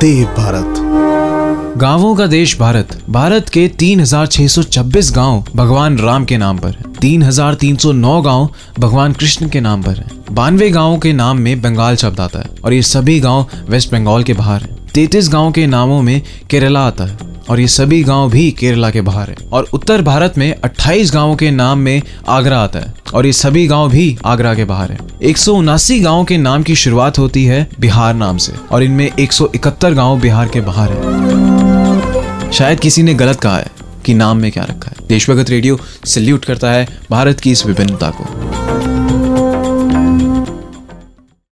देव भारत गाँवों का देश भारत भारत के 3,626 गाँव भगवान राम के नाम पर हैं। 3,309 गाँव भगवान कृष्ण के नाम पर हैं। बानवे गाँवों के नाम में बंगाल शब्द आता है और ये सभी गाँव वेस्ट बंगाल के बाहर हैं तैतीस गाँव के नामों में केरला आता है और ये सभी गाँव भी केरला के बाहर है। और उत्तर भारत में 28 गाँवों के नाम में आगरा आता है और ये सभी गाँव भी आगरा के बाहर है। एक गाँवों के नाम की शुरुआत होती है बिहार नाम से और इनमें 171 गाँव बिहार के बाहर है। शायद किसी ने गलत कहा है कि नाम में क्या रखा है। देशभगत रेडियो सल्यूट करता है भारत की इस विभिन्नता को।